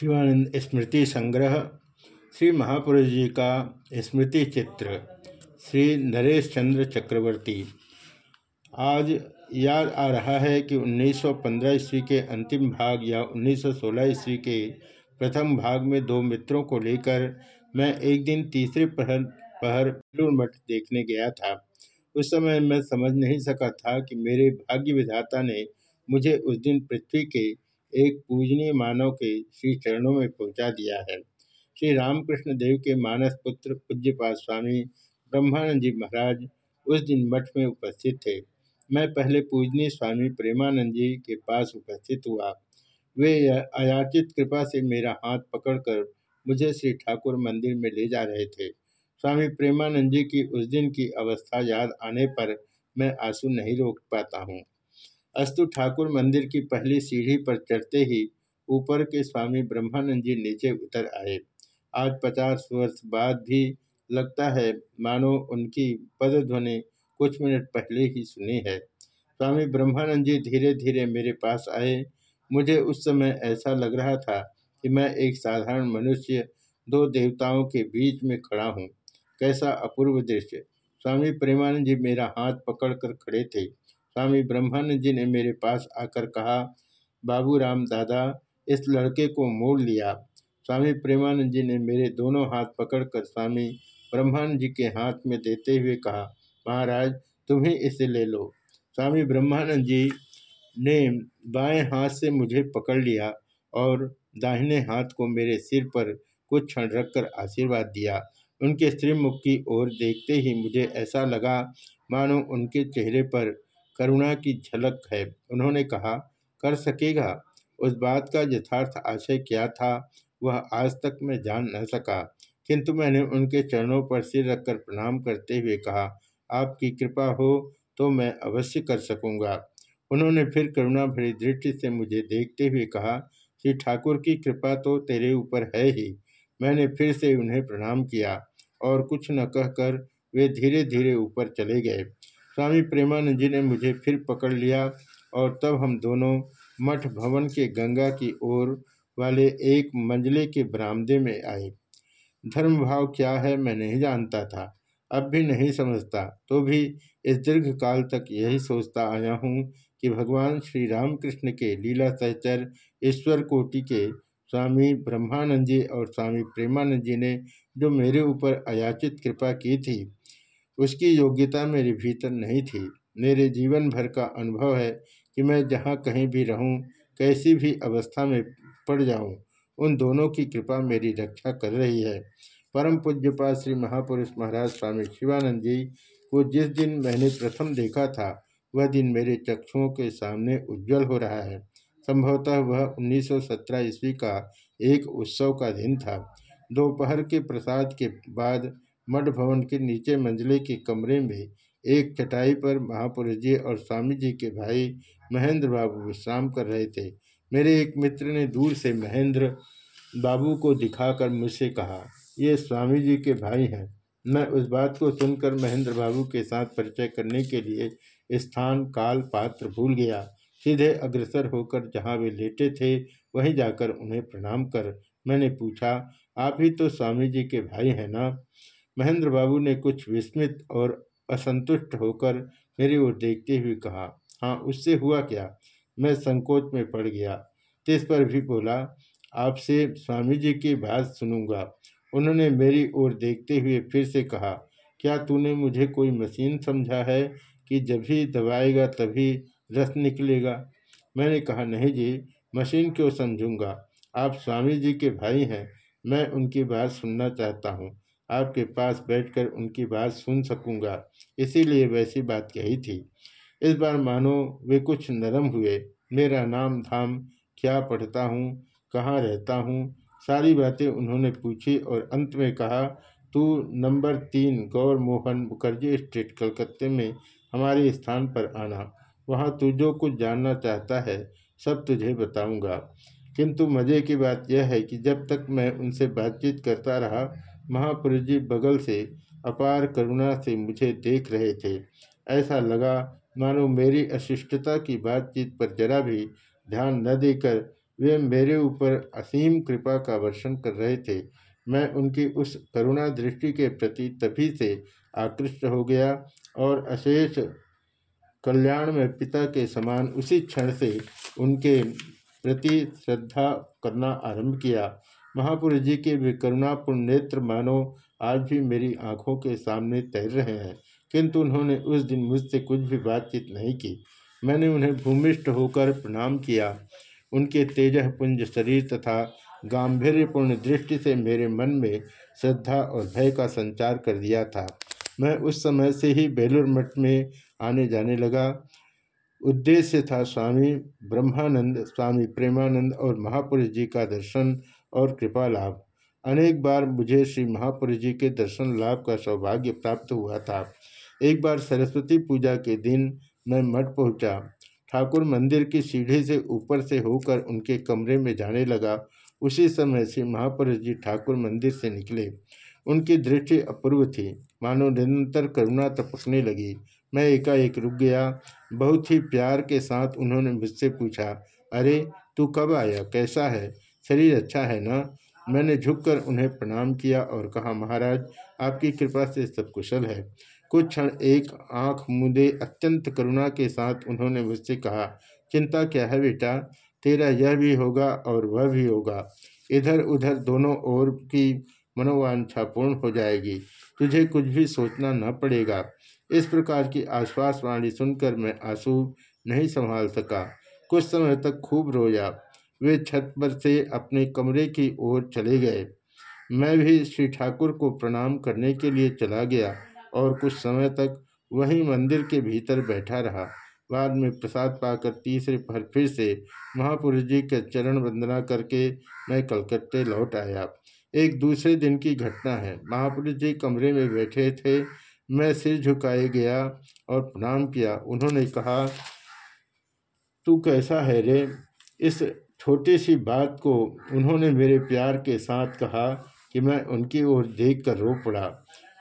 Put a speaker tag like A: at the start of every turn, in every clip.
A: शिवानंद स्मृति संग्रह, श्री महापुरुष जी का स्मृति चित्र, श्री नरेश चंद्र चक्रवर्ती। आज याद आ रहा है कि 1915 ईस्वी के अंतिम भाग या 1916 ईस्वी के प्रथम भाग में दो मित्रों को लेकर मैं एक दिन तीसरे पहर पहर मठ देखने गया था। उस समय मैं समझ नहीं सका था कि मेरे भाग्य विधाता ने मुझे उस दिन पृथ्वी के एक पूजनीय मानव के श्री चरणों में पहुँचा दिया है। श्री रामकृष्ण देव के मानस पुत्र पूज्यपाद स्वामी ब्रह्मानंद जी महाराज उस दिन मठ में उपस्थित थे। मैं पहले पूजनीय स्वामी प्रेमानंद जी के पास उपस्थित हुआ। वे अयाचित कृपा से मेरा हाथ पकड़कर मुझे श्री ठाकुर मंदिर में ले जा रहे थे। स्वामी प्रेमानंद जी की उस दिन की अवस्था याद आने पर मैं आँसू नहीं रोक पाता हूँ। अस्तु ठाकुर मंदिर की पहली सीढ़ी पर चढ़ते ही ऊपर के स्वामी ब्रह्मानंद जी नीचे उतर आए। आज पचास वर्ष बाद भी लगता है, मानो उनकी पदध्वनि कुछ मिनट पहले ही सुनी है। स्वामी ब्रह्मानंद जी धीरे धीरे मेरे पास आए। मुझे उस समय ऐसा लग रहा था कि मैं एक साधारण मनुष्य, दो देवताओं के बीच में खड़ा हूँ। कैसा अपूर्व दृश्य। स्वामी प्रेमानंद जी मेरा हाथ पकड़कर खड़े थे। स्वामी ब्रह्मानंद जी ने मेरे पास आकर कहा, बाबू राम दादा, इस लड़के को मोड़ लिया। स्वामी प्रेमानंद जी ने मेरे दोनों हाथ पकड़कर स्वामी ब्रह्मानंद जी के हाथ में देते हुए कहा, महाराज, तुम्हें इसे ले लो। स्वामी ब्रह्मानंद जी ने बाएँ हाथ से मुझे पकड़ लिया और दाहिने हाथ को मेरे सिर पर कुछ क्षण रखकर आशीर्वाद दिया। उनके श्रीमुख की ओर देखते ही मुझे ऐसा लगा, मानो उनके चेहरे पर करुणा की झलक है। उन्होंने कहा, कर सकेगा? उस बात का यथार्थ आशय क्या था? वह आज तक मैं जान न सका। किंतु मैंने उनके चरणों पर सिर रखकर प्रणाम करते हुए कहा, आपकी कृपा हो तो मैं अवश्य कर सकूँगा। उन्होंने फिर करुणा भरी दृष्टि से मुझे देखते हुए कहा, श्री ठाकुर की कृपा तो तेरे ऊपर है ही। मैंने फिर से उन्हें प्रणाम किया और कुछ न कहकर वे धीरे धीरे ऊपर चले गए। स्वामी प्रेमानंद जी ने मुझे फिर पकड़ लिया और तब हम दोनों मठ भवन के गंगा की ओर वाले एक मंजले के बरामदे में आए। धर्म भाव क्या है मैं नहीं जानता था, अब भी नहीं समझता तो भी इस दीर्घ काल तक यही सोचता आया हूँ कि भगवान श्री रामकृष्ण के लीला सहचर ईश्वर कोटि के स्वामी ब्रह्मानंद जी और स्वामी प्रेमानंद जी ने जो मेरे ऊपर अयाचित कृपा की थी उसकी योग्यता मेरे भीतर नहीं थी। मेरे जीवन भर का अनुभव है कि मैं जहाँ कहीं भी रहूँ, कैसी भी अवस्था में पड़ जाऊँ, उन दोनों की कृपा मेरी रक्षा कर रही है। परम पूज्यपा श्री महापुरुष महाराज स्वामी शिवानंद जी को जिस दिन मैंने प्रथम देखा था, वह दिन मेरे चक्षुओं के सामने उज्जवल हो रहा है। संभवतः वह 1917 ईस्वी का एक उत्सव का दिन था। दोपहर के प्रसाद के बाद मठ भवन के नीचे मंजिले के कमरे में एक चटाई पर महापुरुष जी और स्वामी जी के भाई महेंद्र बाबू विश्राम कर रहे थे। मेरे एक मित्र ने दूर से महेंद्र बाबू को दिखाकर मुझसे कहा, ये स्वामी जी के भाई हैं। मैं उस बात को सुनकर महेंद्र बाबू के साथ परिचय करने के लिए स्थान काल पात्र भूल गया। सीधे अग्रसर होकर जहाँ वे लेटे थे, वहीं जाकर उन्हें प्रणाम कर। मैंने पूछा, आप ही तो स्वामी जी के भाई हैं ना? महेंद्र बाबू ने कुछ विस्मित और असंतुष्ट होकर मेरी ओर देखते हुए कहा हाँ उससे हुआ क्या? मैं संकोच में पड़ गया। तिस पर भी बोला, आपसे स्वामी जी की बात सुनूँगा। उन्होंने मेरी ओर देखते हुए फिर से कहा, क्या तूने मुझे कोई मशीन समझा है कि जब भी दबाएगा तभी रस निकलेगा? मैंने कहा, नहीं जी, मशीन क्यों समझूँगा? आप स्वामी जी के भाई हैं, मैं उनकी बात सुनना चाहता हूँ। आपके पास बैठकर उनकी बात सुन सकूँगा। इसीलिए वैसी बात कही थी। इस बार मानो वे कुछ नरम हुए। मेरा नाम धाम, क्या पढ़ता हूँ, कहाँ रहता हूँ? सारी बातें उन्होंने पूछी और अंत में कहा, तू नंबर तीन गौर मोहन मुखर्जी स्ट्रीट, कलकत्ते में हमारे स्थान पर आना। वहाँ तू जो कुछ जानना चाहता है, सब तुझे बताऊँगा। किंतु मज़े की बात यह है कि जब तक मैं उनसे बातचीत करता रहा महापुरुष जी बगल से अपार करुणा से मुझे देख रहे थे। ऐसा लगा मानो मेरी अशिष्टता की बातचीत पर जरा भी ध्यान न देकर वे मेरे ऊपर असीम कृपा का वर्षण कर रहे थे। मैं उनकी उस करुणा दृष्टि के प्रति तभी से आकृष्ट हो गया और अशेष कल्याण में पिता के समान उसी क्षण से उनके प्रति श्रद्धा करना आरंभ किया। महापुरुष जी के वे करुणापूर्ण नेत्र मानो आज भी मेरी आँखों के सामने तैर रहे हैं। किंतु उन्होंने उस दिन मुझसे कुछ भी बातचीत नहीं की। मैंने उन्हें भूमिष्ठ होकर प्रणाम किया। उनके तेजह पुंज शरीर तथा गांधीर्यपूर्ण दृष्टि से मेरे मन में श्रद्धा और भय का संचार कर दिया था। मैं उस समय से ही बेलूर मठ में आने जाने लगा। उद्देश्य था स्वामी ब्रह्मानंद, स्वामी प्रेमानंद और महापुरुष जी का दर्शन और कृपा लाभ। अनेक बार मुझे श्री महापुरुष जी के दर्शन लाभ का सौभाग्य प्राप्त हुआ था। एक बार सरस्वती पूजा के दिन मैं मठ पहुँचा। ठाकुर मंदिर की सीढ़ी से ऊपर से होकर उनके कमरे में जाने लगा। उसी समय से महापुरुष जी ठाकुर मंदिर से निकले। उनकी दृष्टि अपूर्व थी। मानो निरंतर करुणा तपकने लगी। मैं एकाएक रुक गया। बहुत ही प्यार के साथ उन्होंने मुझसे पूछा, अरे, तू कब आया? कैसा है? शरीर अच्छा है ना? मैंने झुककर उन्हें प्रणाम किया और कहा, महाराज, आपकी कृपा से सब कुशल है। कुछ क्षण एक आँख मुदे अत्यंत करुणा के साथ उन्होंने मुझसे कहा, चिंता क्या है बेटा? तेरा यह भी होगा और वह भी होगा। इधर उधर दोनों ओर की मनोवांछा पूर्ण हो जाएगी। तुझे कुछ भी सोचना न पड़ेगा। इस प्रकार की आश्वास वाणी सुनकर मैं आँसू नहीं संभाल सका। कुछ समय तक खूब रोया। वे छत पर से अपने कमरे की ओर चले गए। मैं भी श्री ठाकुर को प्रणाम करने के लिए चला गया और कुछ समय तक वहीं मंदिर के भीतर बैठा रहा। बाद में प्रसाद पाकर तीसरे पर फिर से महापुरुष जी के चरण वंदना करके मैं कलकत्ते लौट आया। एक दूसरे दिन की घटना है। महापुरुष जी कमरे में बैठे थे। मैं सिर झुकाए गया और प्रणाम किया। उन्होंने कहा, तू कैसा है रे? इस छोटी सी बात को उन्होंने मेरे प्यार के साथ कहा कि मैं उनकी ओर देख कर रो पड़ा।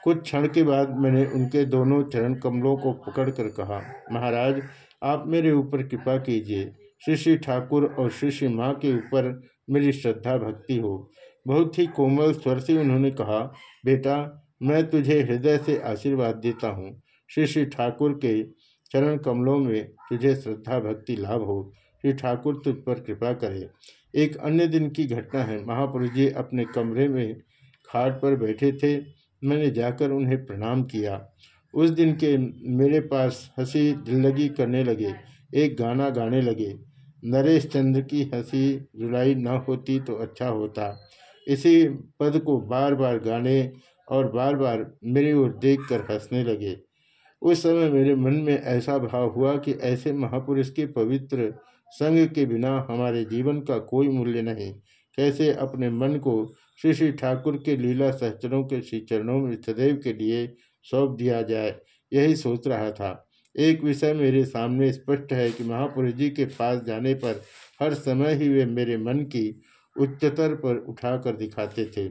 A: कुछ क्षण के बाद मैंने उनके दोनों चरण कमलों को पकड़कर कहा, महाराज, आप मेरे ऊपर कृपा कीजिए। श्री श्री ठाकुर और श्री श्री माँ के ऊपर मेरी श्रद्धा भक्ति हो। बहुत ही कोमल स्वर से उन्होंने कहा, बेटा, मैं तुझे हृदय से आशीर्वाद देता हूँ। श्री श्री ठाकुर के चरण कमलों में तुझे श्रद्धा भक्ति लाभ हो। श्री ठाकुर तुझ पर कृपा करे। एक अन्य दिन की घटना है। महापुरुष जी अपने कमरे में खाट पर बैठे थे। मैंने जाकर उन्हें प्रणाम किया। उस दिन के मेरे पास हँसी दिल्लगी करने लगे। एक गाना गाने लगे। नरेश चंद्र की हँसी रुलाई न होती तो अच्छा होता। इसी पद को बार बार गाने और बार बार मेरी ओर देखकर हंसने लगे। उस समय मेरे मन में ऐसा भाव हुआ कि ऐसे महापुरुष के पवित्र संग के बिना हमारे जीवन का कोई मूल्य नहीं। कैसे अपने मन को श्री श्री ठाकुर के लीला सहचरों के श्री चरणों में सदैव के लिए सौंप दिया जाए, यही सोच रहा था। एक विषय मेरे सामने स्पष्ट है कि महापुरुष जी के पास जाने पर हर समय ही वे मेरे मन की उच्चतर पर उठाकर दिखाते थे।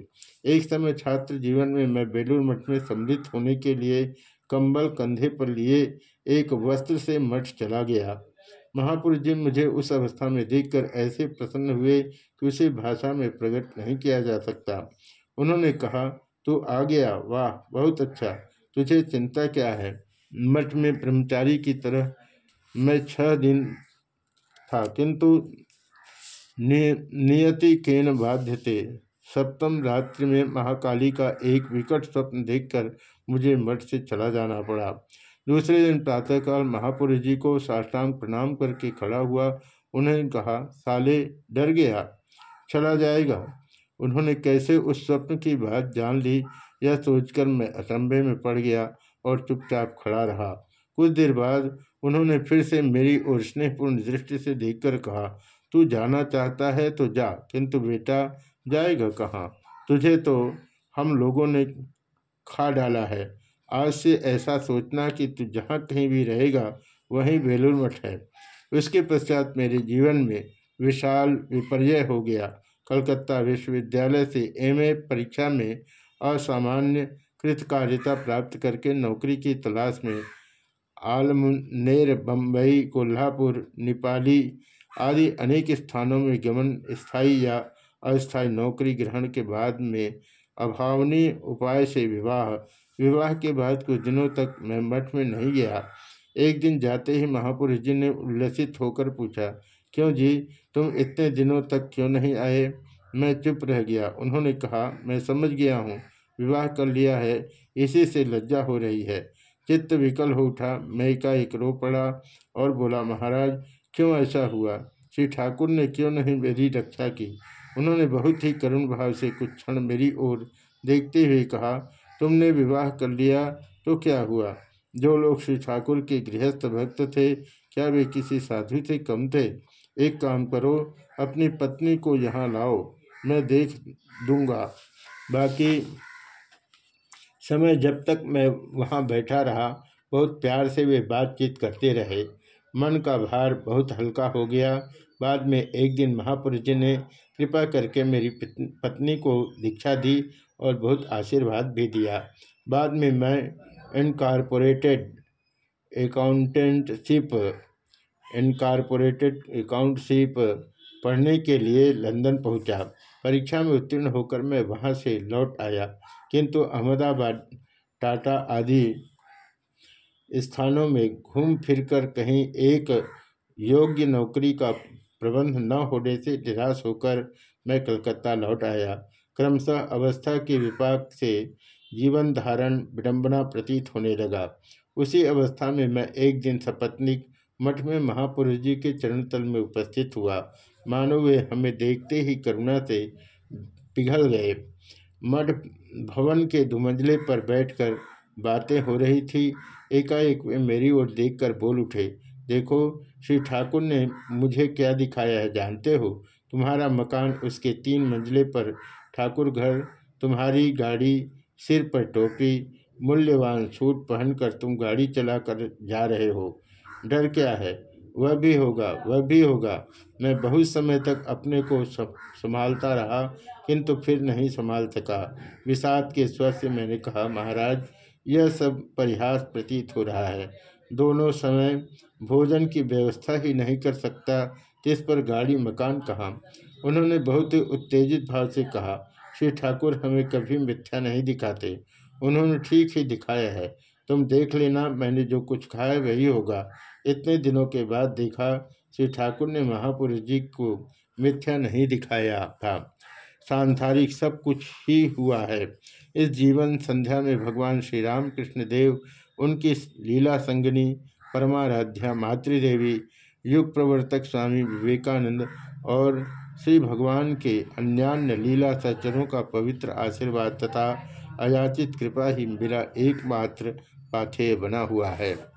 A: एक समय छात्र जीवन में मैं बेलूर मठ में सम्मिलित होने के लिए कंबल कंधे पर लिए एक वस्त्र से मठ चला गया। महापुरुष जी मुझे उस अवस्था में देखकर ऐसे प्रसन्न हुए कि उसे भाषा में प्रकट नहीं किया जा सकता। उन्होंने कहा, तू आ गया, वाह, बहुत अच्छा तुझे चिंता क्या है? मठ में ब्रह्मचारी की तरह मैं छह दिन था, किंतु नियति केन बाध्य थे सप्तम रात्रि में महाकाली का एक विकट स्वप्न देखकर मुझे मठ से चला जाना पड़ा। दूसरे दिन प्रातःकाल महापुरुष जी को साष्टांग प्रणाम करके खड़ा हुआ। उन्होंने कहा, साले, डर गया? चला जाएगा? उन्होंने कैसे उस स्वप्न की बात जान ली? यह सोचकर मैं असंभे में पड़ गया और चुपचाप खड़ा रहा। कुछ देर बाद उन्होंने फिर से मेरी ओर स्नेहपूर्ण दृष्टि से देखकर कहा, तू जाना चाहता है तो जा, किंतु बेटा, जाएगा कहाँ? तुझे तो हम लोगों ने खा डाला है। आज से ऐसा सोचना कि तू जहाँ कहीं भी रहेगा, वहीं बेलूर मठ है। उसके पश्चात मेरे जीवन में विशाल विपर्य हो गया। कलकत्ता विश्वविद्यालय से एमए परीक्षा में असामान्य कृतकार्यता प्राप्त करके नौकरी की तलाश में आलमनेर, बम्बई, कोल्हापुर, नेपाली आदि अनेक स्थानों में गमन, स्थायी या अस्थायी नौकरी ग्रहण के बाद में अभावनीय उपाय से विवाह विवाह के बाद कुछ दिनों तक मैं मठ में नहीं गया। एक दिन जाते ही महापुरुष जी ने उल्लसित होकर पूछा, क्यों जी, तुम इतने दिनों तक क्यों नहीं आए? मैं चुप रह गया। उन्होंने कहा, मैं समझ गया हूँ। विवाह कर लिया है। इसी से लज्जा हो रही है। चित्त विकल हो उठा। मैं का एक रो पड़ा और बोला, महाराज, क्यों ऐसा हुआ? श्री ठाकुर ने क्यों नहीं मेरी रक्षा की? उन्होंने बहुत ही करुण भाव से कुछ क्षण मेरी ओर देखते हुए कहा तुमने विवाह कर लिया तो क्या हुआ? जो लोग श्री ठाकुर के गृहस्थ भक्त थे, क्या वे किसी साधु से कम थे? एक काम करो, अपनी पत्नी को यहाँ लाओ, मैं देख दूँगा। बाकी समय जब तक मैं वहाँ बैठा रहा, बहुत प्यार से वे बातचीत करते रहे। मन का भार बहुत हल्का हो गया। बाद में एक दिन महापुरुष जी ने कृपा करके मेरी पत्नी को दीक्षा दी और बहुत आशीर्वाद भी दिया बाद में मैं इनकारपोरेटेड अकाउंटेंटशिप इनकारपोरेटेड अकाउंटशिप पढ़ने के लिए लंदन पहुँचा। परीक्षा में उत्तीर्ण होकर मैं वहाँ से लौट आया, किंतु अहमदाबाद, टाटा आदि स्थानों में घूम फिरकर कहीं एक योग्य नौकरी का प्रबंध न होने से निराश होकर मैं कलकत्ता लौट आया क्रमशः अवस्था के विपाक से जीवन धारण विडम्बना प्रतीत होने लगा। उसी अवस्था में मैं एक दिन सपत्निक मठ में महापुरुष जी के चरण तल में उपस्थित हुआ। मानो वे हमें देखते ही करुणा से पिघल गए। मठ भवन के दुमंजले पर बैठकर बातें हो रही थी। एकाएक वे मेरी ओर देखकर बोल उठे, देखो, श्री ठाकुर ने मुझे क्या दिखाया है? जानते हो? तुम्हारा मकान उसके तीन मंजिले पर ठाकुर घर, तुम्हारी गाड़ी सिर पर टोपी, मूल्यवान सूट पहनकर तुम गाड़ी चलाकर जा रहे हो। डर क्या है? वह भी होगा, वह भी होगा। मैं बहुत समय तक अपने को संभालता रहा, किंतु फिर नहीं संभाल सका। विषाद के स्वर से मैंने कहा, महाराज, यह सब परिहास प्रतीत हो रहा है। दोनों समय भोजन की व्यवस्था ही नहीं कर सकता, तिस पर गाड़ी, मकान कहाँ? उन्होंने बहुत ही उत्तेजित भाव से कहा, श्री ठाकुर हमें कभी मिथ्या नहीं दिखाते। उन्होंने ठीक ही दिखाया है। तुम देख लेना, मैंने जो कुछ खाया वही होगा। इतने दिनों के बाद देखा, श्री ठाकुर ने महापुरुष जी को मिथ्या नहीं दिखाया था। सांसारिक सब कुछ ही हुआ है। इस जीवन संध्या में भगवान श्री राम कृष्ण देव, उनकी लीला संगनी, परमाराध्या मातृदेवी, युग प्रवर्तक स्वामी विवेकानंद और श्री भगवान के अन्यान्य लीला सज्जनों का पवित्र आशीर्वाद तथा अयाचित कृपा ही मेरा एकमात्र पाथेय बना हुआ है।